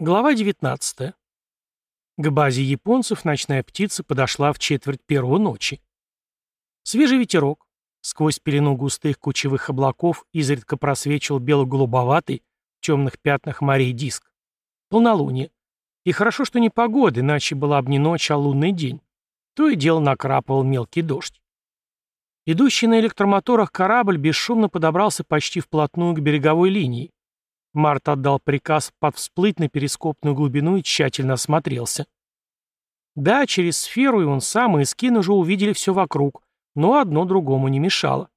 Глава 19. К базе японцев ночная птица подошла в четверть первого ночи. Свежий ветерок, сквозь пелену густых кучевых облаков изредка просвечивал бело-голубоватый в темных пятнах морей диск. Полнолуние. И хорошо, что не погода, иначе была бы не ночь, а лунный день. То и дело накрапывал мелкий дождь. Идущий на электромоторах корабль бесшумно подобрался почти вплотную к береговой линии. Март отдал приказ подвсплыть на перископную глубину и тщательно осмотрелся. Да, через сферу и он сам, и Скин уже увидели все вокруг, но одно другому не мешало.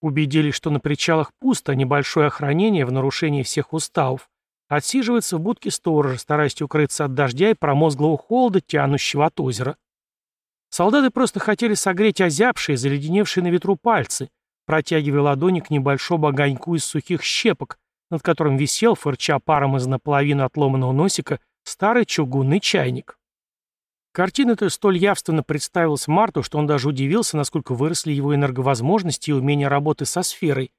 Убедились, что на причалах пусто, небольшое охранение в нарушении всех уставов. Отсиживается в будке сторожа, стараясь укрыться от дождя и промозглого холода, тянущего от озера. Солдаты просто хотели согреть озябшие, заледеневшие на ветру пальцы, протягивая ладони к небольшому огоньку из сухих щепок, над которым висел, фырча паром из наполовину отломанного носика, старый чугунный чайник. Картина-то столь явственно представилась Марту, что он даже удивился, насколько выросли его энерговозможности и умения работы со сферой,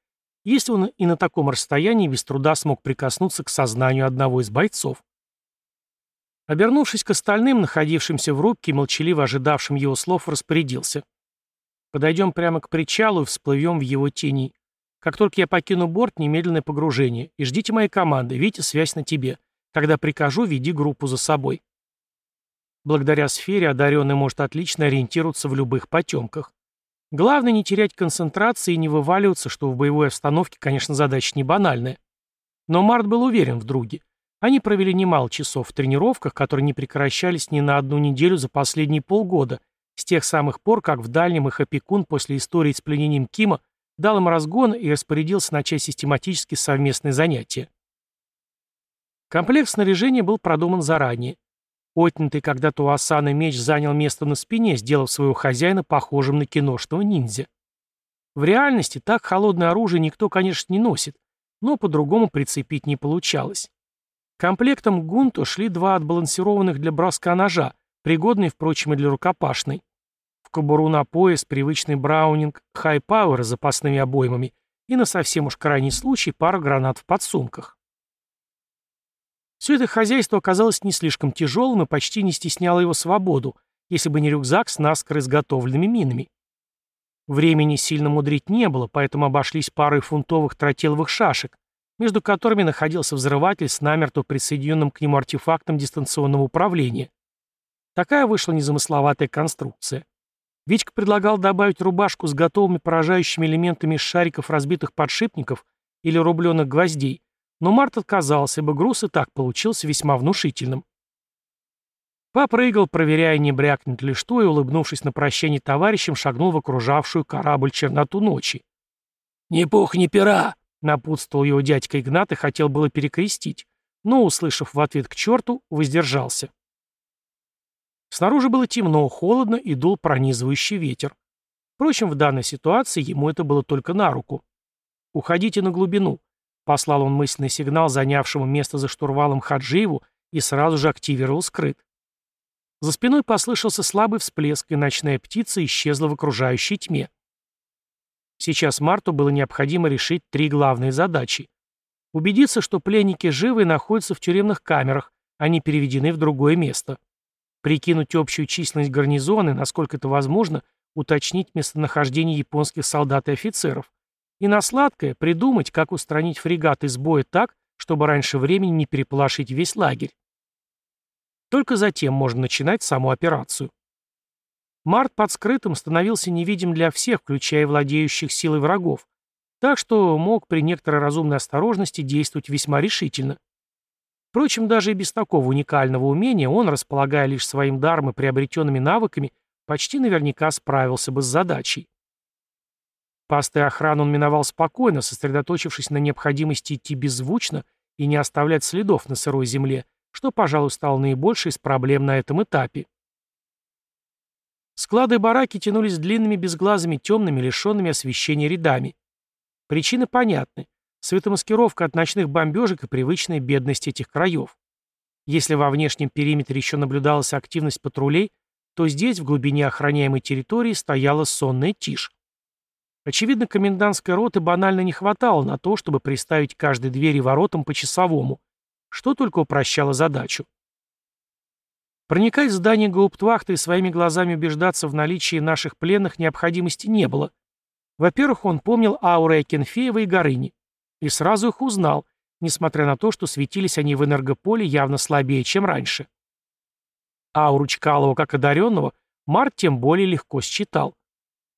если он и на таком расстоянии без труда смог прикоснуться к сознанию одного из бойцов. Обернувшись к остальным, находившимся в рубке и молчаливо ожидавшим его слов, распорядился. «Подойдем прямо к причалу и всплывем в его тени. Как только я покину борт, немедленное погружение. И ждите моей команды. Витя, связь на тебе. Когда прикажу, веди группу за собой. Благодаря сфере одаренный может отлично ориентироваться в любых потемках. Главное не терять концентрации и не вываливаться, что в боевой обстановке, конечно, задача не банальная. Но Март был уверен в друге. Они провели немало часов в тренировках, которые не прекращались ни на одну неделю за последние полгода, с тех самых пор, как в дальнем их опекун после истории с пленением Кима дал им разгон и распорядился начать систематически совместные занятия. Комплект снаряжения был продуман заранее. Отнятый когда-то у Асаны меч занял место на спине, сделав своего хозяина похожим на киношного ниндзя. В реальности так холодное оружие никто, конечно, не носит, но по-другому прицепить не получалось. Комплектом гунту шли два отбалансированных для броска ножа, пригодные, впрочем, и для рукопашной в кобуру на пояс привычный браунинг High Power с запасными обоймами и на совсем уж крайний случай пара гранат в подсумках. Все это хозяйство оказалось не слишком тяжелым и почти не стесняло его свободу, если бы не рюкзак с наскоро изготовленными минами. Времени сильно мудрить не было, поэтому обошлись парой фунтовых тротиловых шашек, между которыми находился взрыватель с намертво присоединенным к нему артефактом дистанционного управления. Такая вышла незамысловатая конструкция. Витька предлагал добавить рубашку с готовыми поражающими элементами из шариков разбитых подшипников или рубленых гвоздей, но Март отказался, ибо груз и так получился весьма внушительным. Попрыгал, проверяя, не брякнет ли что, и, улыбнувшись на прощание товарищам, шагнул в окружавшую корабль черноту ночи. «Ни пух, ни пера!» — напутствовал его дядька Игнат и хотел было перекрестить, но, услышав в ответ к черту, воздержался. Снаружи было темно, холодно и дул пронизывающий ветер. Впрочем, в данной ситуации ему это было только на руку. «Уходите на глубину», — послал он мысленный сигнал занявшему место за штурвалом Хаджиеву и сразу же активировал скрыт. За спиной послышался слабый всплеск, и ночная птица исчезла в окружающей тьме. Сейчас Марту было необходимо решить три главные задачи. Убедиться, что пленники живы и находятся в тюремных камерах, они переведены в другое место прикинуть общую численность гарнизона и, насколько это возможно, уточнить местонахождение японских солдат и офицеров. И на сладкое придумать, как устранить фрегат из боя так, чтобы раньше времени не переполошить весь лагерь. Только затем можно начинать саму операцию. Март под скрытым становился невидим для всех, включая владеющих силой врагов, так что мог при некоторой разумной осторожности действовать весьма решительно. Впрочем, даже и без такого уникального умения он, располагая лишь своим даром и приобретенными навыками, почти наверняка справился бы с задачей. Посты охраны он миновал спокойно, сосредоточившись на необходимости идти беззвучно и не оставлять следов на сырой земле, что, пожалуй, стало наибольшей из проблем на этом этапе. Склады и бараки тянулись длинными безглазыми темными, лишенными освещения рядами. Причины понятны. Светомаскировка от ночных бомбежек и привычная бедность этих краев. Если во внешнем периметре еще наблюдалась активность патрулей, то здесь, в глубине охраняемой территории, стояла сонная тишь. Очевидно, комендантской роты банально не хватало на то, чтобы приставить каждой двери воротам по часовому, что только упрощало задачу. Проникать в здание гауптвахты и своими глазами убеждаться в наличии наших пленных необходимости не было. Во-первых, он помнил ауры Акинфеева и Горыни. И сразу их узнал, несмотря на то, что светились они в энергополе явно слабее, чем раньше. Ауру Чкалова как одаренного Март тем более легко считал.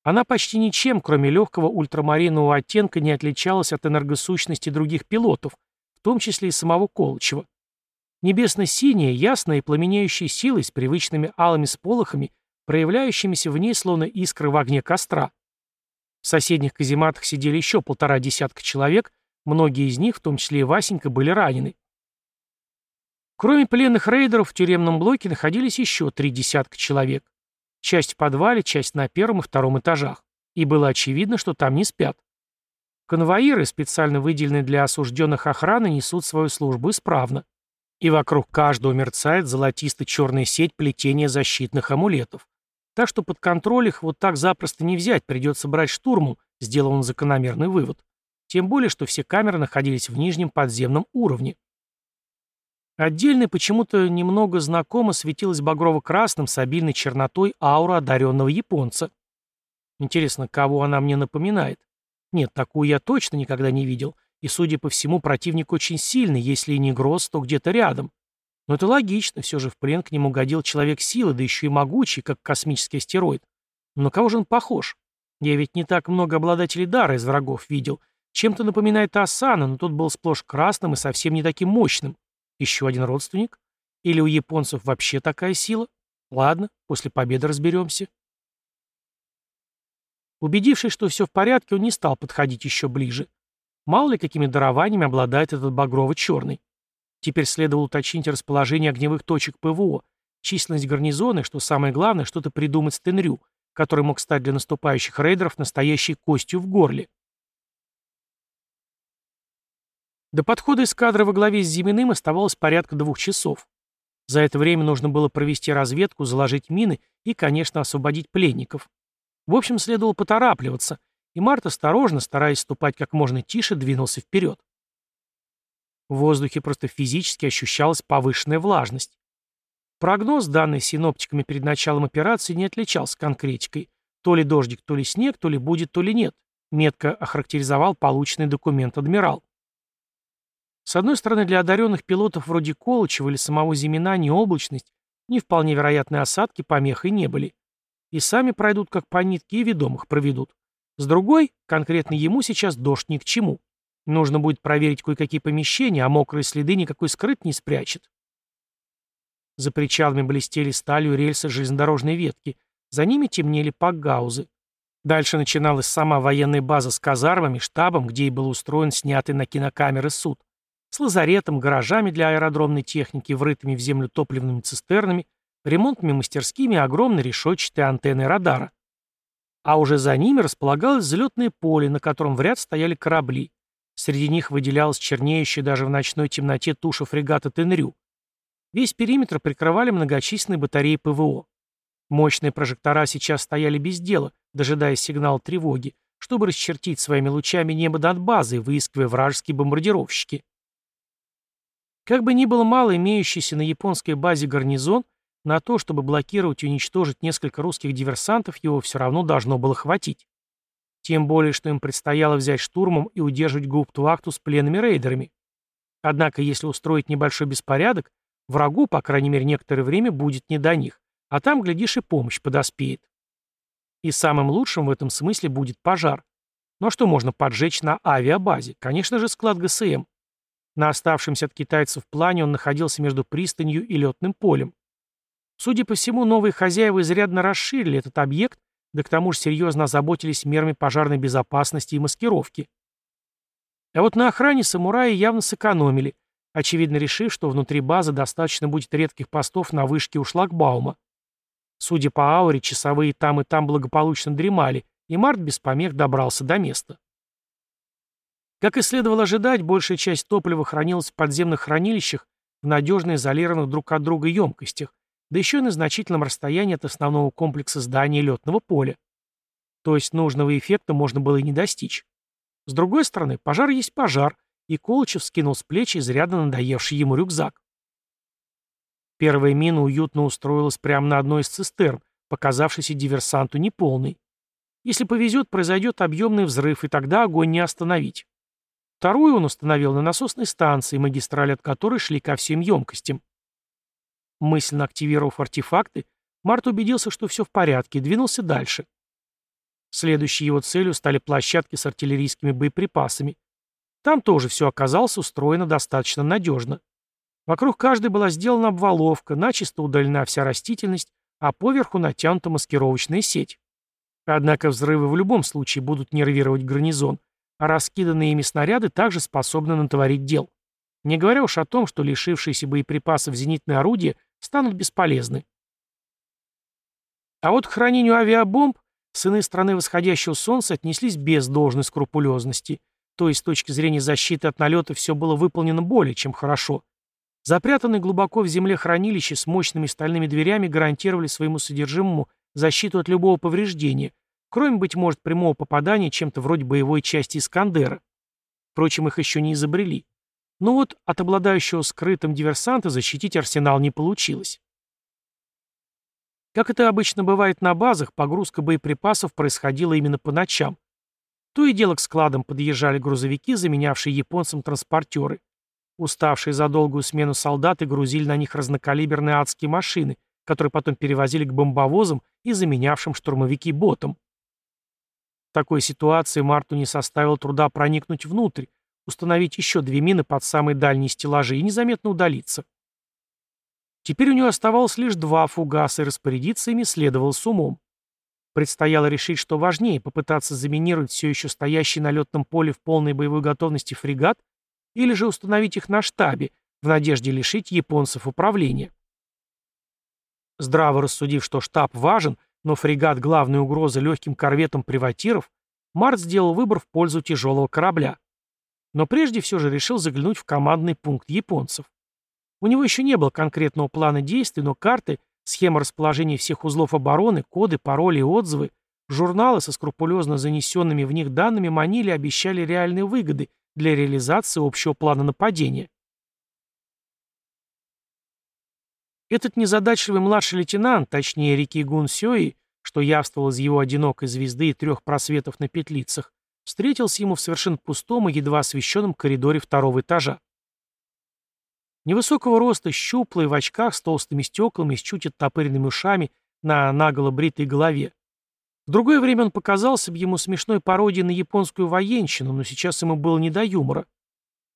Она почти ничем, кроме легкого ультрамаринового оттенка, не отличалась от энергосущности других пилотов, в том числе и самого Колычева. Небесно-синяя, ясная и пламенеющая силой с привычными алыми сполохами, проявляющимися в ней словно искры в огне костра. В соседних казематах сидели еще полтора десятка человек, многие из них, в том числе и Васенька, были ранены. Кроме пленных рейдеров, в тюремном блоке находились еще три десятка человек. Часть в подвале, часть на первом и втором этажах. И было очевидно, что там не спят. Конвоиры, специально выделенные для осужденных охраны, несут свою службу исправно и вокруг каждого мерцает золотисто-черная сеть плетения защитных амулетов. Так что под контроль их вот так запросто не взять, придется брать штурмом, сделал он закономерный вывод. Тем более, что все камеры находились в нижнем подземном уровне. Отдельно почему-то немного знакомо светилась багрово-красным с обильной чернотой аура одаренного японца. Интересно, кого она мне напоминает? Нет, такую я точно никогда не видел. И, судя по всему, противник очень сильный, если и не Гросс, то где-то рядом. Но это логично, все же в плен к нему угодил человек силы, да еще и могучий, как космический астероид. Но кого же он похож? Я ведь не так много обладателей дара из врагов видел. Чем-то напоминает Асана, но тот был сплошь красным и совсем не таким мощным. Еще один родственник? Или у японцев вообще такая сила? Ладно, после победы разберемся. Убедившись, что все в порядке, он не стал подходить еще ближе. Мало ли какими дарованиями обладает этот багрово-черный. Теперь следовало уточнить расположение огневых точек ПВО, численность гарнизона и, что самое главное, что-то придумать с Тенрю, который мог стать для наступающих рейдеров настоящей костью в горле. До подхода эскадры во главе с Зиминым оставалось порядка двух часов. За это время нужно было провести разведку, заложить мины и, конечно, освободить пленников. В общем, следовало поторапливаться – и Март осторожно, стараясь ступать как можно тише, двинулся вперед. В воздухе просто физически ощущалась повышенная влажность. Прогноз, данный синоптиками перед началом операции, не отличался конкретикой. То ли дождик, то ли снег, то ли будет, то ли нет. Метко охарактеризовал полученный документ адмирал. С одной стороны, для одаренных пилотов вроде Колычева или самого Зимина ни облачность, ни вполне вероятные осадки помехой не были. И сами пройдут как по нитке и ведомых проведут. С другой, конкретно ему сейчас дождь ни к чему. Нужно будет проверить кое-какие помещения, а мокрые следы никакой скрыт не спрячет. За причалами блестели сталью рельсы железнодорожной ветки. За ними темнели пакгаузы. Дальше начиналась сама военная база с казармами, штабом, где и был устроен снятый на кинокамеры суд, с лазаретом, гаражами для аэродромной техники, врытыми в землю топливными цистернами, ремонтными мастерскими и огромной решетчатой антенной радара а уже за ними располагалось взлетное поле, на котором в ряд стояли корабли. Среди них выделялась чернеющая даже в ночной темноте туша фрегата Тенрю. Весь периметр прикрывали многочисленные батареи ПВО. Мощные прожектора сейчас стояли без дела, дожидаясь сигнала тревоги, чтобы расчертить своими лучами небо над базой, выискивая вражеские бомбардировщики. Как бы ни было мало имеющийся на японской базе гарнизон, на то, чтобы блокировать и уничтожить несколько русских диверсантов, его все равно должно было хватить. Тем более, что им предстояло взять штурмом и удерживать гауптвахту с пленными рейдерами. Однако, если устроить небольшой беспорядок, врагу, по крайней мере, некоторое время будет не до них, а там, глядишь, и помощь подоспеет. И самым лучшим в этом смысле будет пожар. Но что можно поджечь на авиабазе? Конечно же, склад ГСМ. На оставшемся от китайцев плане он находился между пристанью и летным полем. Судя по всему, новые хозяева изрядно расширили этот объект, да к тому же серьезно озаботились мерами пожарной безопасности и маскировки. А вот на охране самураи явно сэкономили, очевидно решив, что внутри базы достаточно будет редких постов на вышке у шлагбаума. Судя по ауре, часовые там и там благополучно дремали, и Март без помех добрался до места. Как и следовало ожидать, большая часть топлива хранилась в подземных хранилищах в надежно изолированных друг от друга емкостях, да еще и на значительном расстоянии от основного комплекса здания летного поля. То есть нужного эффекта можно было и не достичь. С другой стороны, пожар есть пожар, и Колычев скинул с плеч изрядно надоевший ему рюкзак. Первая мина уютно устроилась прямо на одной из цистерн, показавшейся диверсанту неполной. Если повезет, произойдет объемный взрыв, и тогда огонь не остановить. Вторую он установил на насосной станции, магистрали от которой шли ко всем емкостям. Мысленно активировав артефакты, Март убедился, что все в порядке, и двинулся дальше. Следующей его целью стали площадки с артиллерийскими боеприпасами. Там тоже все оказалось устроено достаточно надежно. Вокруг каждой была сделана обваловка, начисто удалена вся растительность, а поверху натянута маскировочная сеть. Однако взрывы в любом случае будут нервировать гарнизон, а раскиданные ими снаряды также способны натворить дел. Не говоря уж о том, что лишившиеся боеприпасов зенитные орудия станут бесполезны. А вот к хранению авиабомб сыны страны восходящего солнца отнеслись без должной скрупулезности, то есть с точки зрения защиты от налета все было выполнено более чем хорошо. Запрятанные глубоко в земле хранилища с мощными стальными дверями гарантировали своему содержимому защиту от любого повреждения, кроме, быть может, прямого попадания чем-то вроде боевой части Искандера. Впрочем, их еще не изобрели. Но вот от обладающего скрытым диверсанта защитить арсенал не получилось. Как это обычно бывает на базах, погрузка боеприпасов происходила именно по ночам. То и дело к складам подъезжали грузовики, заменявшие японцам транспортеры. Уставшие за долгую смену солдаты грузили на них разнокалиберные адские машины, которые потом перевозили к бомбовозам и заменявшим штурмовики ботам. В такой ситуации Марту не составило труда проникнуть внутрь, установить еще две мины под самые дальние стеллажи и незаметно удалиться. Теперь у него оставалось лишь два фугаса, и распорядиться ими следовало с умом. Предстояло решить, что важнее, попытаться заминировать все еще стоящий на летном поле в полной боевой готовности фрегат или же установить их на штабе, в надежде лишить японцев управления. Здраво рассудив, что штаб важен, но фрегат — главная угроза легким корветам приватиров, Март сделал выбор в пользу тяжелого корабля. Но прежде все же решил заглянуть в командный пункт японцев. У него еще не было конкретного плана действий, но карты, схема расположения всех узлов обороны, коды, пароли и отзывы, журналы со скрупулезно занесенными в них данными манили и обещали реальные выгоды для реализации общего плана нападения. Этот незадачливый младший лейтенант, точнее Рики Гун Сёи, что явствовал из его одинокой звезды и трех просветов на петлицах, встретился ему в совершенно пустом и едва освещенном коридоре второго этажа. Невысокого роста, щуплый, в очках с толстыми стеклами, с чуть оттопыренными ушами, на наголо бритой голове. В другое время он показался бы ему смешной пародией на японскую военщину, но сейчас ему было не до юмора.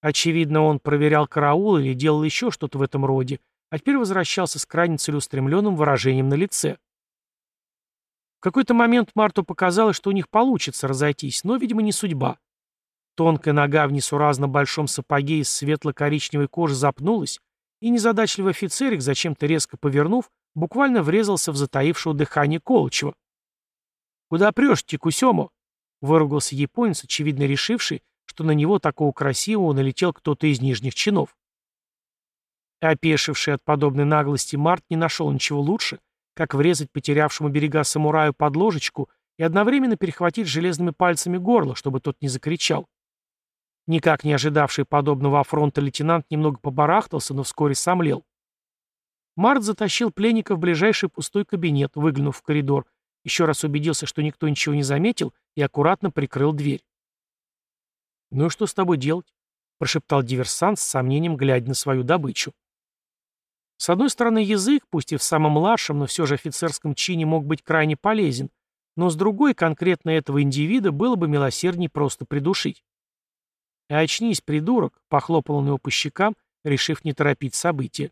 Очевидно, он проверял караул или делал еще что-то в этом роде, а теперь возвращался с крайне целеустремленным выражением на лице. В какой-то момент Марту показалось, что у них получится разойтись, но, видимо, не судьба. Тонкая нога в несуразно большом сапоге из светло-коричневой кожи запнулась, и незадачливый офицерик, зачем-то резко повернув, буквально врезался в затаившего дыхание Колычева. «Куда прешь, Тикусёмо?» — выругался японец, очевидно решивший, что на него такого красивого налетел кто-то из нижних чинов. Опешивший от подобной наглости Март не нашел ничего лучше, как врезать потерявшему берега самураю под ложечку и одновременно перехватить железными пальцами горло, чтобы тот не закричал. Никак не ожидавший подобного афронта лейтенант немного побарахтался, но вскоре сомлел. Март затащил пленника в ближайший пустой кабинет, выглянув в коридор, еще раз убедился, что никто ничего не заметил, и аккуратно прикрыл дверь. «Ну и что с тобой делать?» — прошептал диверсант с сомнением, глядя на свою добычу. С одной стороны, язык, пусть и в самом младшем, но все же офицерском чине мог быть крайне полезен, но с другой, конкретно этого индивида, было бы милосердней просто придушить. «Очнись, придурок!» — похлопал он его по щекам, решив не торопить события.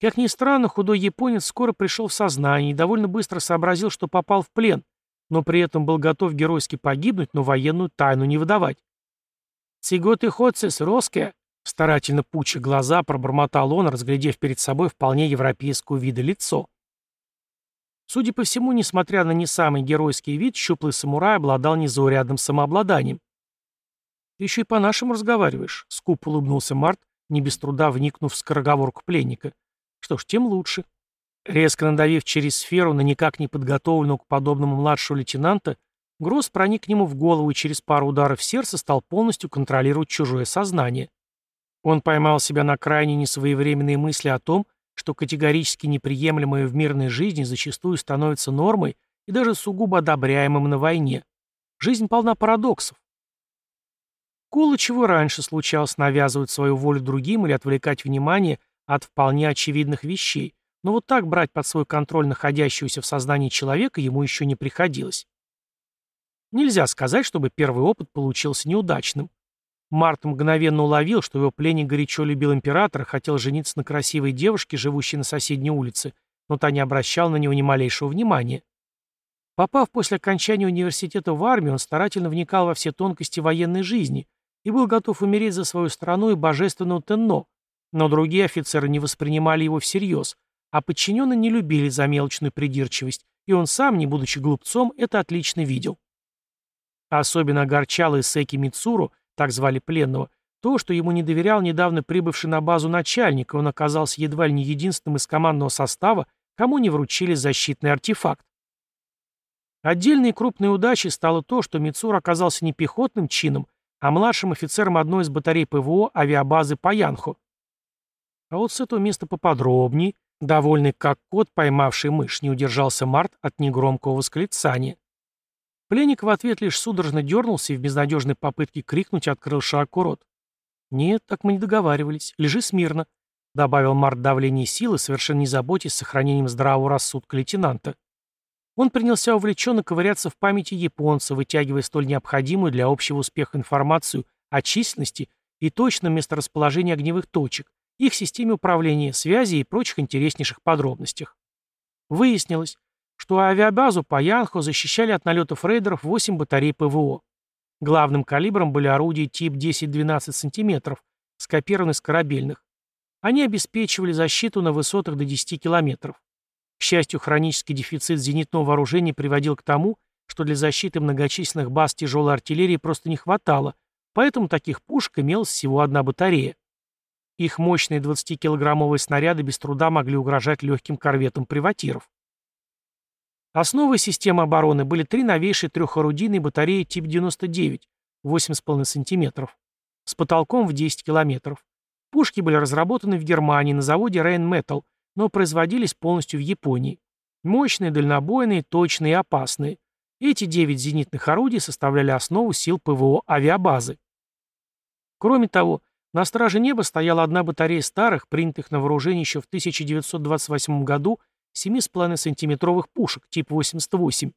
Как ни странно, худой японец скоро пришел в сознание и довольно быстро сообразил, что попал в плен, но при этом был готов геройски погибнуть, но военную тайну не выдавать. «Циготы ходцес, роске!» Старательно пуча глаза, пробормотал он, разглядев перед собой вполне европейского вида лицо. Судя по всему, несмотря на не самый геройский вид, щуплый самурай обладал незаурядным самообладанием. «Ты еще и по-нашему разговариваешь», — скуп улыбнулся Март, не без труда вникнув в скороговорку пленника. «Что ж, тем лучше». Резко надавив через сферу на никак не подготовленного к подобному младшего лейтенанта, Гросс проник к нему в голову и через пару ударов сердца стал полностью контролировать чужое сознание. Он поймал себя на крайне несвоевременные мысли о том, что категорически неприемлемое в мирной жизни зачастую становится нормой и даже сугубо одобряемым на войне. Жизнь полна парадоксов. чего раньше случалось навязывать свою волю другим или отвлекать внимание от вполне очевидных вещей, но вот так брать под свой контроль находящегося в сознании человека ему еще не приходилось. Нельзя сказать, чтобы первый опыт получился неудачным. Март мгновенно уловил, что его пленник горячо любил императора, хотел жениться на красивой девушке, живущей на соседней улице, но та не обращала на него ни малейшего внимания. Попав после окончания университета в армию, он старательно вникал во все тонкости военной жизни и был готов умереть за свою страну и божественную Тенно, но другие офицеры не воспринимали его всерьез, а подчиненные не любили за мелочную придирчивость, и он сам, не будучи глупцом, это отлично видел. Особенно огорчало Исеки Мицуру, так звали пленного, то, что ему не доверял недавно прибывший на базу начальник, и он оказался едва ли не единственным из командного состава, кому не вручили защитный артефакт. Отдельной крупной удачей стало то, что Мицур оказался не пехотным чином, а младшим офицером одной из батарей ПВО авиабазы Паянхо. А вот с этого места поподробнее, довольный как кот, поймавший мышь, не удержался Март от негромкого восклицания. Пленник в ответ лишь судорожно дернулся и в безнадежной попытке крикнуть открыл широко рот. «Нет, так мы не договаривались. Лежи смирно», — добавил Март давление силы, совершенно не заботясь сохранением здравого рассудка лейтенанта. Он принялся увлеченно ковыряться в памяти японца, вытягивая столь необходимую для общего успеха информацию о численности и точном месторасположении огневых точек, их системе управления, связи и прочих интереснейших подробностях. Выяснилось, что авиабазу по Янхо защищали от налетов рейдеров 8 батарей ПВО. Главным калибром были орудия тип 10-12 см, скопированы с корабельных. Они обеспечивали защиту на высотах до 10 км. К счастью, хронический дефицит зенитного вооружения приводил к тому, что для защиты многочисленных баз тяжелой артиллерии просто не хватало, поэтому таких пушек имелась всего одна батарея. Их мощные 20-килограммовые снаряды без труда могли угрожать легким корветам приватиров. Основой системы обороны были три новейшие трехорудийные батареи тип 99, 8,5 см, с потолком в 10 км. Пушки были разработаны в Германии на заводе Rheinmetall, но производились полностью в Японии. Мощные, дальнобойные, точные и опасные. Эти 9 зенитных орудий составляли основу сил ПВО авиабазы. Кроме того, на страже неба стояла одна батарея старых, принятых на вооружение еще в 1928 году 7,5-сантиметровых пушек тип 88.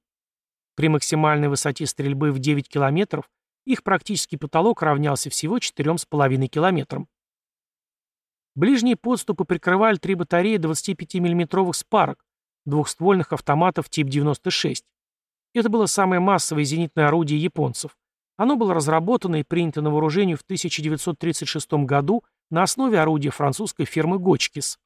При максимальной высоте стрельбы в 9 километров их практический потолок равнялся всего 4,5 километрам. Ближние подступы прикрывали три батареи 25 миллиметровых спарок, двухствольных автоматов тип 96. Это было самое массовое зенитное орудие японцев. Оно было разработано и принято на вооружение в 1936 году на основе орудия французской фирмы «Гочкис».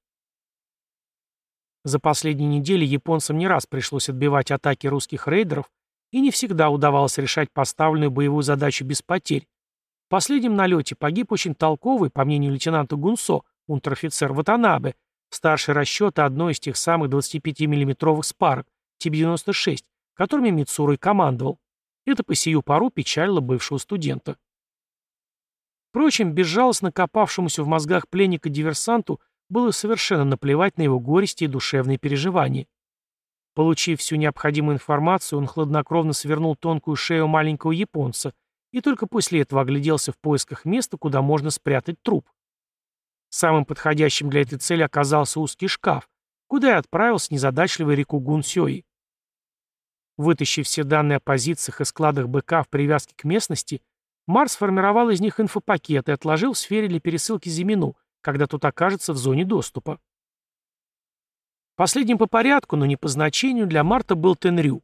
За последние недели японцам не раз пришлось отбивать атаки русских рейдеров, и не всегда удавалось решать поставленную боевую задачу без потерь. В последнем налете погиб очень толковый, по мнению лейтенанта Гунсо, унтер-офицер Ватанабе, старший расчета одной из тех самых 25 миллиметровых спарок, тип 96, которыми Мицура и командовал. Это по сию пору печалило бывшего студента. Впрочем, безжалостно копавшемуся в мозгах пленника-диверсанту было совершенно наплевать на его горести и душевные переживания. Получив всю необходимую информацию, он хладнокровно свернул тонкую шею маленького японца и только после этого огляделся в поисках места, куда можно спрятать труп. Самым подходящим для этой цели оказался узкий шкаф, куда и отправился незадачливый Рикугун Сёи. Вытащив все данные о позициях и складах БК в привязке к местности, Марс сформировал из них инфопакет и отложил в сфере для пересылки Зимину, когда тот окажется в зоне доступа. Последним по порядку, но не по значению, для Марта был Тенрю.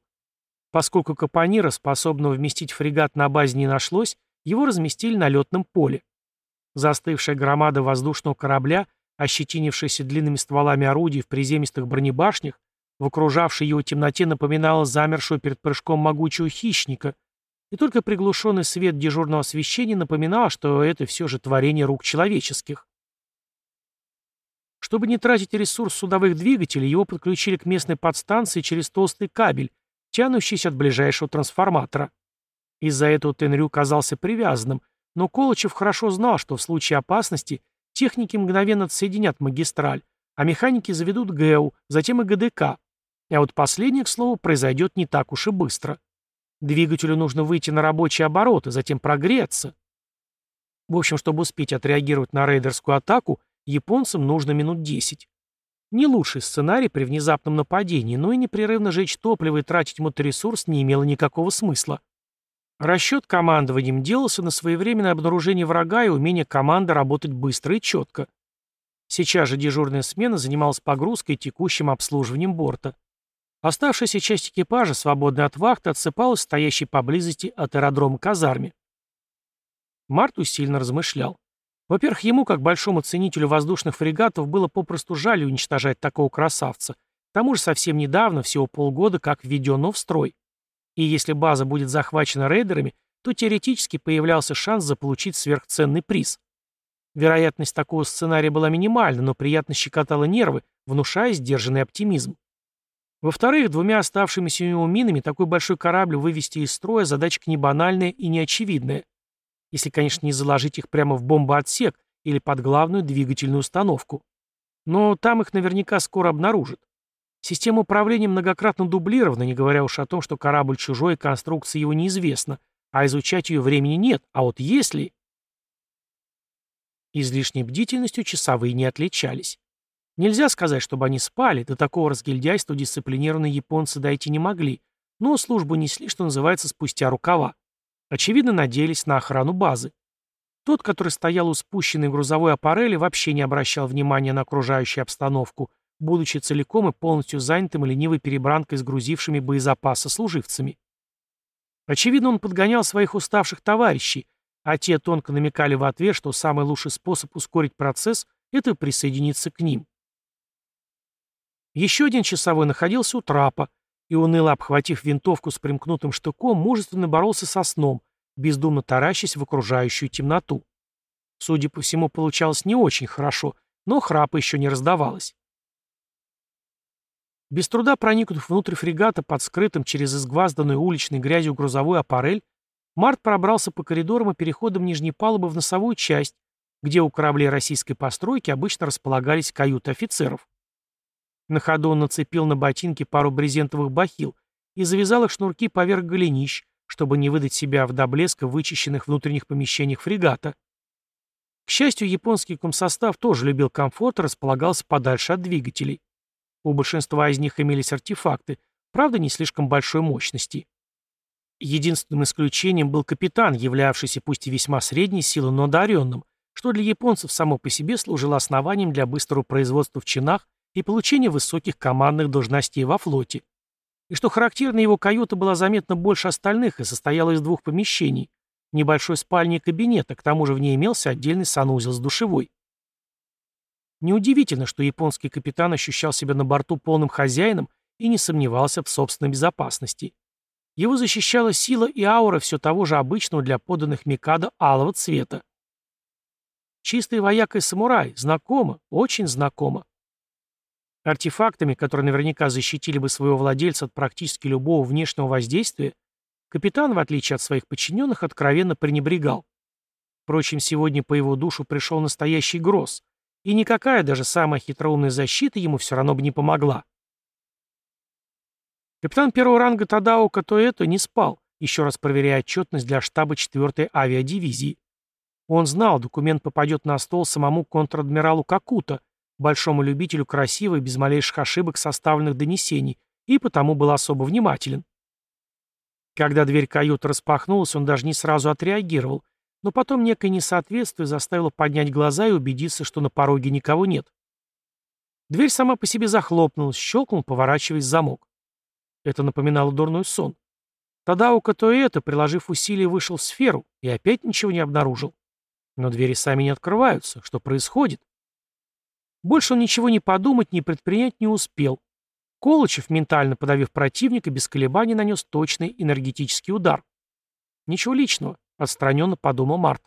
Поскольку Капонира, способного вместить фрегат на базе не нашлось, его разместили на летном поле. Застывшая громада воздушного корабля, ощетинившаяся длинными стволами орудий в приземистых бронебашнях, в окружавшей его темноте напоминала замершую перед прыжком могучего хищника, и только приглушенный свет дежурного освещения напоминал, что это все же творение рук человеческих. Чтобы не тратить ресурс судовых двигателей, его подключили к местной подстанции через толстый кабель, тянущийся от ближайшего трансформатора. Из-за этого Тенрю казался привязанным, но Колычев хорошо знал, что в случае опасности техники мгновенно отсоединят магистраль, а механики заведут ГЭУ, затем и ГДК. А вот последнее, к слову, произойдет не так уж и быстро. Двигателю нужно выйти на рабочие обороты, затем прогреться. В общем, чтобы успеть отреагировать на рейдерскую атаку, японцам нужно минут 10. Не лучший сценарий при внезапном нападении, но и непрерывно жечь топливо и тратить моторесурс не имело никакого смысла. Расчет командованием делался на своевременное обнаружение врага и умение команды работать быстро и четко. Сейчас же дежурная смена занималась погрузкой и текущим обслуживанием борта. Оставшаяся часть экипажа, свободная от вахты, отсыпалась стоящей поблизости от аэродрома казарме. Март усиленно размышлял. Во-первых, ему, как большому ценителю воздушных фрегатов, было попросту жаль уничтожать такого красавца. К тому же совсем недавно, всего полгода, как введено в строй. И если база будет захвачена рейдерами, то теоретически появлялся шанс заполучить сверхценный приз. Вероятность такого сценария была минимальна, но приятно щекотала нервы, внушая сдержанный оптимизм. Во-вторых, двумя оставшимися у него минами такой большой корабль вывести из строя задачка не банальная и неочевидная. Если, конечно, не заложить их прямо в бомбоотсек или под главную двигательную установку. Но там их наверняка скоро обнаружат. Система управления многократно дублирована, не говоря уж о том, что корабль чужой и конструкция его неизвестна, а изучать ее времени нет. А вот если... Излишней бдительностью часовые не отличались. Нельзя сказать, чтобы они спали, до такого разгильдяйства дисциплинированные японцы дойти не могли, но службу несли, что называется, спустя рукава. Очевидно, надеялись на охрану базы. Тот, который стоял у спущенной грузовой аппарели, вообще не обращал внимания на окружающую обстановку, будучи целиком и полностью занятым ленивой перебранкой с грузившими боезапасы служивцами. Очевидно, он подгонял своих уставших товарищей, а те тонко намекали в ответ, что самый лучший способ ускорить процесс – это присоединиться к ним. Еще один часовой находился у трапа, и, уныло обхватив винтовку с примкнутым штыком, мужественно боролся со сном, бездумно таращась в окружающую темноту. Судя по всему, получалось не очень хорошо, но храпа еще не раздавалось. Без труда проникнув внутрь фрегата под скрытым через изгвазданную уличной грязью грузовой аппарель, Март пробрался по коридорам и переходам нижней палубы в носовую часть, где у кораблей российской постройки обычно располагались каюты офицеров. На ходу он нацепил на ботинки пару брезентовых бахил и завязал их шнурки поверх голенищ, чтобы не выдать себя в до блеска вычищенных внутренних помещениях фрегата. К счастью, японский комсостав тоже любил комфорт и располагался подальше от двигателей. У большинства из них имелись артефакты, правда, не слишком большой мощности. Единственным исключением был капитан, являвшийся пусть и весьма средней силы, но одаренным, что для японцев само по себе служило основанием для быстрого производства в чинах и получения высоких командных должностей во флоте. И что характерно, его каюта была заметно больше остальных и состояла из двух помещений, небольшой спальни и кабинета, к тому же в ней имелся отдельный санузел с душевой. Неудивительно, что японский капитан ощущал себя на борту полным хозяином и не сомневался в собственной безопасности. Его защищала сила и аура все того же обычного для поданных Микадо алого цвета. Чистый вояк и самурай, знакомо, очень знакомо. Артефактами, которые наверняка защитили бы своего владельца от практически любого внешнего воздействия, капитан, в отличие от своих подчиненных, откровенно пренебрегал. Впрочем, сегодня по его душу пришел настоящий гроз, и никакая даже самая хитроумная защита ему все равно бы не помогла. Капитан первого ранга Тадао Катоэто не спал, еще раз проверяя отчетность для штаба 4-й авиадивизии. Он знал, документ попадет на стол самому контр-адмиралу Какута, большому любителю красивой, без малейших ошибок составленных донесений, и потому был особо внимателен. Когда дверь каюты распахнулась, он даже не сразу отреагировал, но потом некое несоответствие заставило поднять глаза и убедиться, что на пороге никого нет. Дверь сама по себе захлопнулась, щелкнул, поворачиваясь замок. Это напоминало дурной сон. Тогда у это, приложив усилия, вышел в сферу и опять ничего не обнаружил. Но двери сами не открываются. Что происходит? Больше он ничего не подумать, не предпринять не успел. Колычев, ментально подавив противника, без колебаний нанес точный энергетический удар. Ничего личного. Отстраненно подумал Март.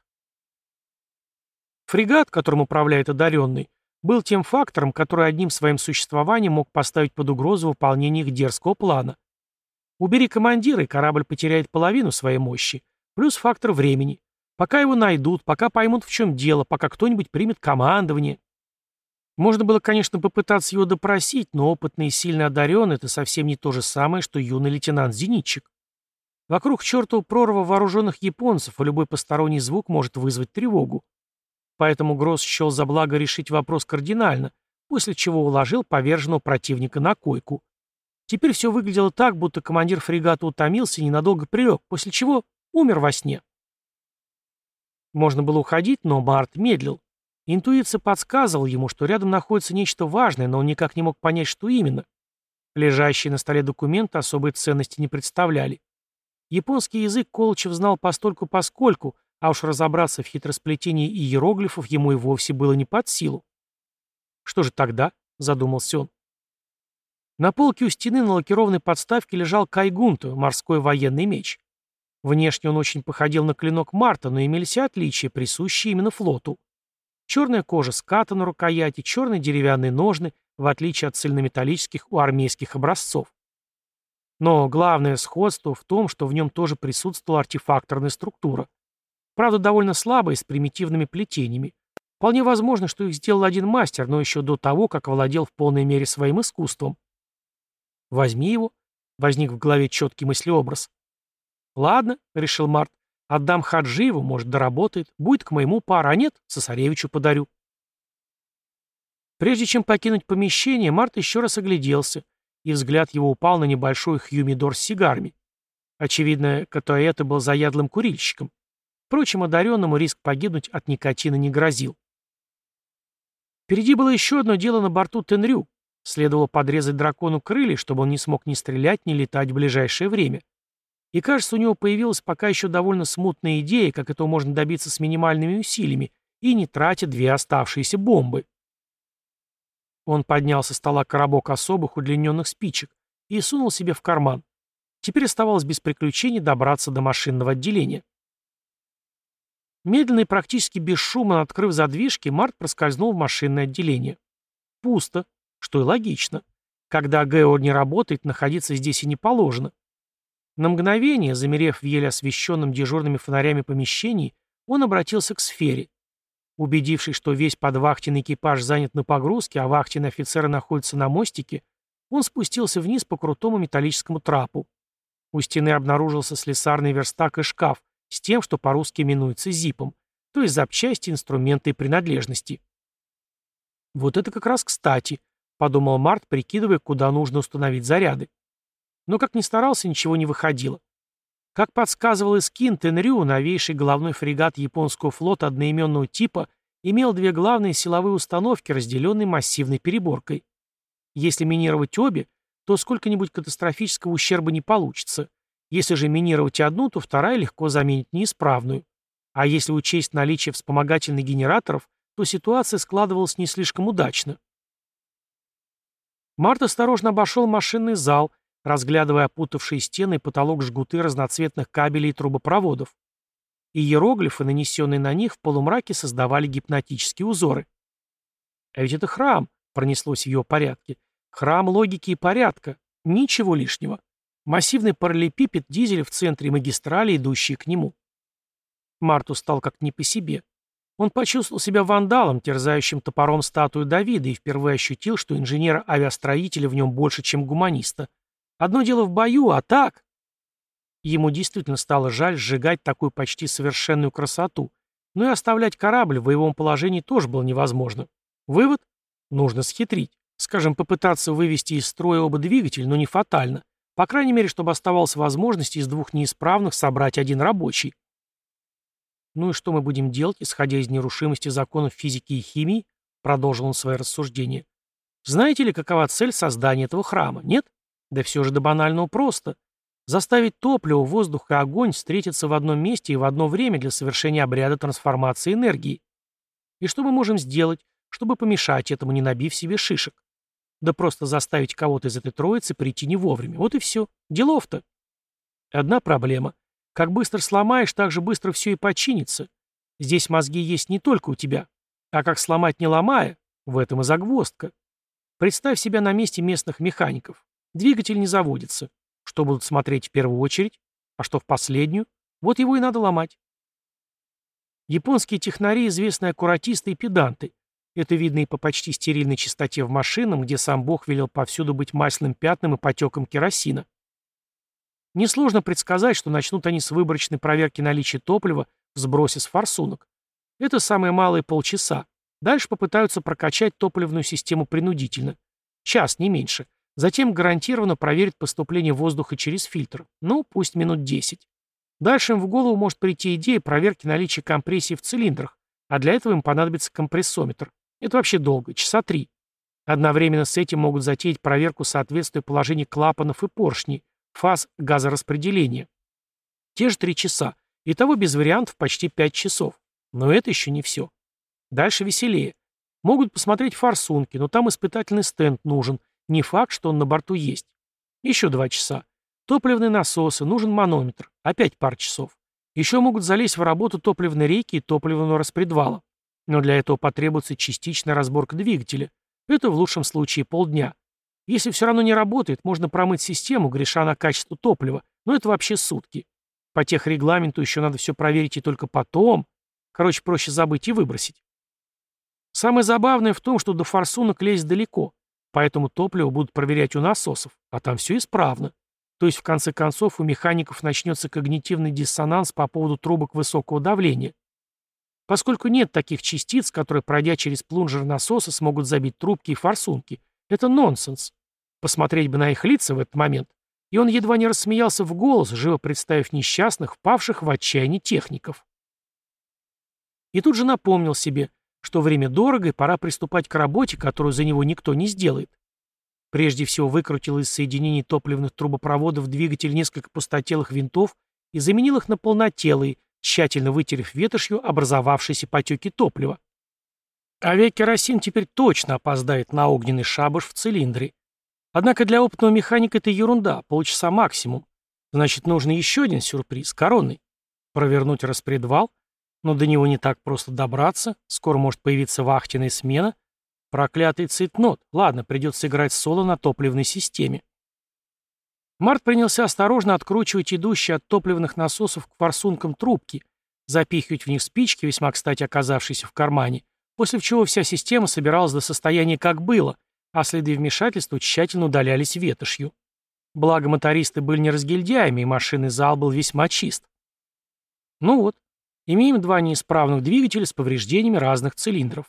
Фрегат, которым управляет одаренный, был тем фактором, который одним своим существованием мог поставить под угрозу выполнение их дерзкого плана. Убери командира, и корабль потеряет половину своей мощи, плюс фактор времени. Пока его найдут, пока поймут, в чем дело, пока кто-нибудь примет командование. Можно было, конечно, попытаться его допросить, но опытный и сильно одаренный — это совсем не то же самое, что юный лейтенант-зенитчик. Вокруг чертова прорва вооруженных японцев, а любой посторонний звук может вызвать тревогу. Поэтому Гросс счел за благо решить вопрос кардинально, после чего уложил поверженного противника на койку. Теперь все выглядело так, будто командир фрегата утомился и ненадолго прилег, после чего умер во сне. Можно было уходить, но Март медлил. Интуиция подсказывала ему, что рядом находится нечто важное, но он никак не мог понять, что именно. Лежащие на столе документы особой ценности не представляли. Японский язык Колычев знал постольку-поскольку, а уж разобраться в хитросплетении иероглифов ему и вовсе было не под силу. «Что же тогда?» — задумался он. На полке у стены на лакированной подставке лежал кайгунту, морской военный меч. Внешне он очень походил на клинок Марта, но имелись отличия, присущие именно флоту. Черная кожа ската на рукояти, черные деревянные ножны, в отличие от цельнометаллических у армейских образцов. Но главное сходство в том, что в нем тоже присутствовала артефакторная структура. Правда, довольно слабая, с примитивными плетениями. Вполне возможно, что их сделал один мастер, но еще до того, как овладел в полной мере своим искусством. «Возьми его», — возник в голове четкий мыслеобраз. «Ладно», — решил Март, — «отдам Хаджиеву, может, доработает. Будет к моему пара, а нет, цесаревичу подарю». Прежде чем покинуть помещение, Март еще раз огляделся, и взгляд его упал на небольшой хьюмидор с сигарами. Очевидно, это был заядлым курильщиком. Впрочем, одаренному риск погибнуть от никотина не грозил. Впереди было еще одно дело на борту Тенрю. Следовало подрезать дракону крылья, чтобы он не смог ни стрелять, ни летать в ближайшее время. И кажется, у него появилась пока еще довольно смутная идея, как этого можно добиться с минимальными усилиями и не тратя две оставшиеся бомбы. Он поднял со стола коробок особых удлиненных спичек и сунул себе в карман. Теперь оставалось без приключений добраться до машинного отделения. Медленно и практически бесшумно открыв задвижки, Март проскользнул в машинное отделение. Пусто, что и логично. Когда ГЭО не работает, находиться здесь и не положено. На мгновение, замерев в еле освещенном дежурными фонарями помещении, он обратился к сфере. Убедившись, что весь подвахтенный экипаж занят на погрузке, а вахтенные офицеры находятся на мостике, он спустился вниз по крутому металлическому трапу. У стены обнаружился слесарный верстак и шкаф, с тем, что по-русски именуется ЗИПом, то есть запчасти, инструменты и принадлежности. «Вот это как раз кстати», — подумал Март, прикидывая, куда нужно установить заряды. Но как ни старался, ничего не выходило. Как подсказывал Искин, Тенрю, новейший головной фрегат японского флота одноименного типа, имел две главные силовые установки, разделенные массивной переборкой. Если минировать обе, то сколько-нибудь катастрофического ущерба не получится. Если же минировать одну, то вторая легко заменит неисправную. А если учесть наличие вспомогательных генераторов, то ситуация складывалась не слишком удачно. Март осторожно обошел машинный зал, разглядывая опутавшие стены и потолок жгуты разноцветных кабелей и трубопроводов. И иероглифы, нанесенные на них, в полумраке создавали гипнотические узоры. «А ведь это храм», — пронеслось в его порядке. «Храм логики и порядка. Ничего лишнего. Массивный параллелепипед дизеля в центре магистрали, идущие к нему. Марту стал как не по себе. Он почувствовал себя вандалом, терзающим топором статую Давида, и впервые ощутил, что инженера-авиастроителя в нем больше, чем гуманиста. Одно дело в бою, а так... Ему действительно стало жаль сжигать такую почти совершенную красоту, но и оставлять корабль в боевом положении тоже было невозможно. Вывод? Нужно схитрить. Скажем, попытаться вывести из строя оба двигателя, но не фатально. По крайней мере, чтобы оставалась возможность из двух неисправных собрать один рабочий. Ну и что мы будем делать, исходя из нерушимости законов физики и химии? Продолжил он свои рассуждения. Знаете ли, какова цель создания этого храма? Нет? Да все же до банального просто. Заставить топливо, воздух и огонь встретиться в одном месте и в одно время для совершения обряда трансформации энергии. И что мы можем сделать, чтобы помешать этому, не набив себе шишек? Да просто заставить кого-то из этой троицы прийти не вовремя. Вот и все. Делов-то. Одна проблема. Как быстро сломаешь, так же быстро все и починится. Здесь мозги есть не только у тебя. А как сломать не ломая, в этом и загвоздка. Представь себя на месте местных механиков. Двигатель не заводится. Что будут смотреть в первую очередь? А что в последнюю? Вот его и надо ломать. Японские технари – известные аккуратисты и педанты. Это видно и по почти стерильной чистоте в машинам, где сам Бог велел повсюду быть масляным пятном и потеком керосина. Несложно предсказать, что начнут они с выборочной проверки наличия топлива в сбросе с форсунок. Это самые малые полчаса. Дальше попытаются прокачать топливную систему принудительно. Час, не меньше. Затем гарантированно проверят поступление воздуха через фильтр. Ну, пусть минут 10. Дальше им в голову может прийти идея проверки наличия компрессии в цилиндрах, а для этого им понадобится компрессометр. Это вообще долго, часа три. Одновременно с этим могут затеять проверку соответствия положения клапанов и поршней, фаз газораспределения. Те же три часа. Итого без вариантов почти пять часов. Но это еще не все. Дальше веселее. Могут посмотреть форсунки, но там испытательный стенд нужен. Не факт, что он на борту есть. Еще два часа. Топливные насосы, нужен манометр. Опять пар часов. Еще могут залезть в работу топливной рейки и топливного распредвала. Но для этого потребуется частичная разборка двигателя. Это в лучшем случае полдня. Если все равно не работает, можно промыть систему, греша на качество топлива, но это вообще сутки. По техрегламенту еще надо все проверить и только потом. Короче, проще забыть и выбросить. Самое забавное в том, что до форсунок лезть далеко, поэтому топливо будут проверять у насосов, а там все исправно. То есть, в конце концов, у механиков начнется когнитивный диссонанс по поводу трубок высокого давления. Поскольку нет таких частиц, которые, пройдя через плунжер насоса, смогут забить трубки и форсунки. Это нонсенс. Посмотреть бы на их лица в этот момент. И он едва не рассмеялся в голос, живо представив несчастных, впавших в отчаяние техников. И тут же напомнил себе, что время дорого и пора приступать к работе, которую за него никто не сделает. Прежде всего выкрутил из соединений топливных трубопроводов двигатель несколько пустотелых винтов и заменил их на полнотелые, тщательно вытерев ветошью образовавшиеся потеки топлива. Авиакеросин теперь точно опоздает на огненный шабаш в цилиндре. Однако для опытного механика это ерунда, полчаса максимум. Значит, нужен еще один сюрприз, коронный. Провернуть распредвал, но до него не так просто добраться, скоро может появиться вахтенная смена. Проклятый цитнот, ладно, придется играть соло на топливной системе. Март принялся осторожно откручивать идущие от топливных насосов к форсункам трубки, запихивать в них спички, весьма кстати оказавшиеся в кармане, после чего вся система собиралась до состояния как было, а следы вмешательства тщательно удалялись ветошью. Благо мотористы были не разгильдяями, и машинный зал был весьма чист. Ну вот, имеем два неисправных двигателя с повреждениями разных цилиндров.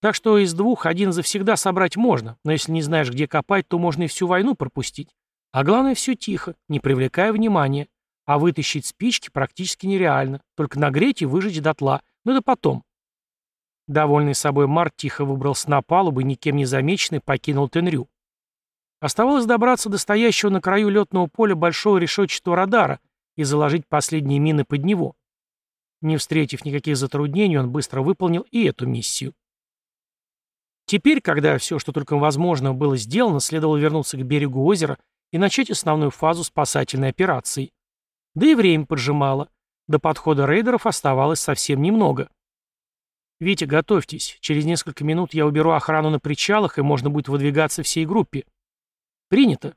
Так что из двух один завсегда собрать можно, но если не знаешь, где копать, то можно и всю войну пропустить. А главное, все тихо, не привлекая внимания. А вытащить спички практически нереально. Только нагреть и выжечь дотла. Но это потом. Довольный собой Март тихо выбрался на палубу и, никем не замеченный, покинул Тенрю. Оставалось добраться до стоящего на краю летного поля большого решетчатого радара и заложить последние мины под него. Не встретив никаких затруднений, он быстро выполнил и эту миссию. Теперь, когда все, что только возможно, было сделано, следовало вернуться к берегу озера и начать основную фазу спасательной операции. Да и время поджимало. До подхода рейдеров оставалось совсем немного. «Витя, готовьтесь. Через несколько минут я уберу охрану на причалах, и можно будет выдвигаться всей группе». «Принято».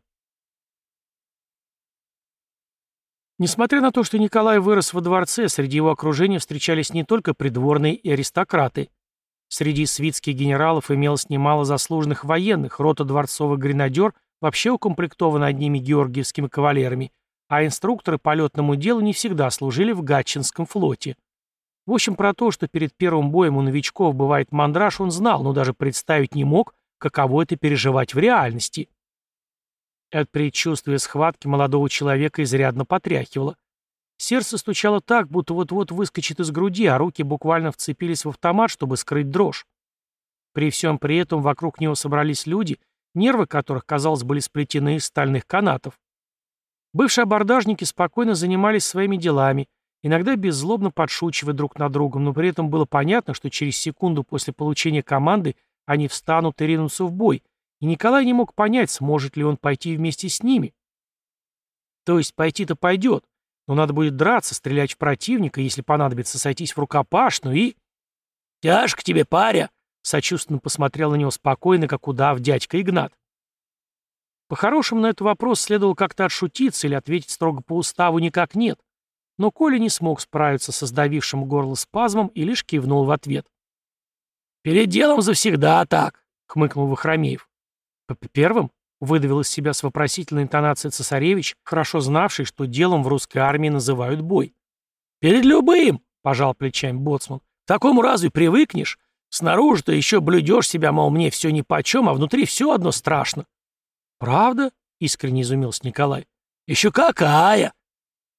Несмотря на то, что Николай вырос во дворце, среди его окружения встречались не только придворные и аристократы. Среди свитских генералов имелось немало заслуженных военных, рота дворцовых гренадер вообще укомплектована одними георгиевскими кавалерами, а инструкторы по летному делу не всегда служили в Гатчинском флоте. В общем, про то, что перед первым боем у новичков бывает мандраж, он знал, но даже представить не мог, каково это переживать в реальности. От предчувствия схватки молодого человека изрядно потряхивало. Сердце стучало так, будто вот-вот выскочит из груди, а руки буквально вцепились в автомат, чтобы скрыть дрожь. При всем при этом вокруг него собрались люди, нервы которых, казалось, были сплетены из стальных канатов. Бывшие абордажники спокойно занимались своими делами, иногда беззлобно подшучивая друг над другом, но при этом было понятно, что через секунду после получения команды они встанут и ринутся в бой, и Николай не мог понять, сможет ли он пойти вместе с ними. То есть пойти-то пойдет, но надо будет драться, стрелять в противника, если понадобится сойтись в рукопашную и... «Тяжко тебе, паря!» Сочувственно посмотрел на него спокойно, как удав дядька Игнат. По-хорошему, на этот вопрос следовало как-то отшутиться или ответить строго по уставу никак нет. Но Коля не смог справиться со сдавившим горло спазмом и лишь кивнул в ответ. «Перед делом завсегда так», — хмыкнул Вахромеев. «Первым?» — выдавил из себя с вопросительной интонацией цесаревич, хорошо знавший, что делом в русской армии называют бой. «Перед любым!» — пожал плечами боцман. «К такому разве привыкнешь? Снаружи-то еще блюдешь себя, мол, мне все нипочем, а внутри все одно страшно». «Правда?» — искренне изумился Николай. «Еще какая!»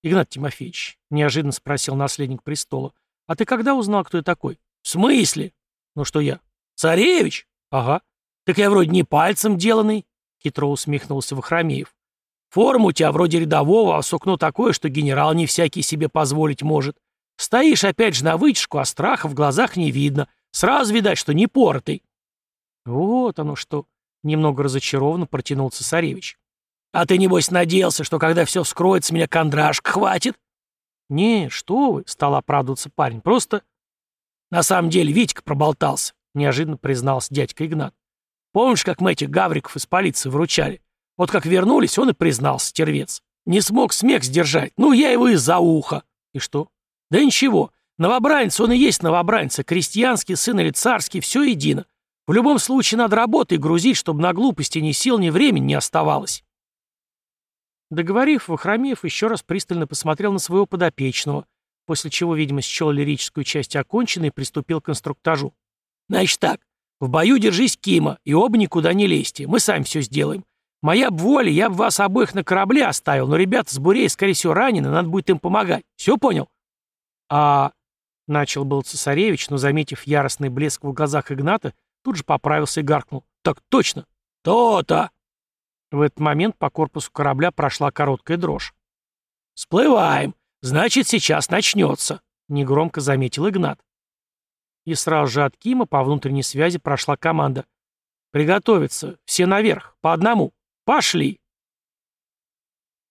«Игнат Тимофеевич», — неожиданно спросил наследник престола, «а ты когда узнал, кто я такой?» «В смысле?» «Ну что я?» «Царевич?» «Ага». «Так я вроде не пальцем деланный», — хитро усмехнулся Вахромеев. «Форма у тебя вроде рядового, а сукно такое, что генерал не всякий себе позволить может. Стоишь опять же на вытяжку, а страха в глазах не видно. Сразу видать, что не портый». «Вот оно что», — немного разочарованно протянул цесаревич. «А ты, небось, надеялся, что когда все вскроется, меня кондрашка хватит?» «Не, что вы», — стал оправдываться парень, — «просто...» «На самом деле Витька проболтался», — неожиданно признался дядька Игнат. «Помнишь, как мы этих гавриков из полиции выручали? Вот как вернулись, он и признался, тервец. Не смог смех сдержать. Ну, я его и за ухо. И что? Да ничего. Новобранец, он и есть новобранец, а крестьянский сын или царский, все едино. В любом случае надо работать и грузить, чтобы на глупости ни сил, ни времени не оставалось. Договорив, Вахромеев еще раз пристально посмотрел на своего подопечного, после чего, видимо, счел лирическую часть оконченной и приступил к инструктажу. «Значит так, в бою держись Кима, и оба никуда не лезьте, мы сами все сделаем. Моя б воля, я бы вас обоих на корабле оставил, но ребята с бурей, скорее всего, ранены, надо будет им помогать. Все понял?» «А...» — начал был цесаревич, но, заметив яростный блеск в глазах Игната, тут же поправился и гаркнул. «Так точно! То-то!» В этот момент по корпусу корабля прошла короткая дрожь. «Сплываем! Значит, сейчас начнется!» — негромко заметил Игнат. И сразу же от Кима по внутренней связи прошла команда. «Приготовиться! Все наверх! По одному! Пошли!»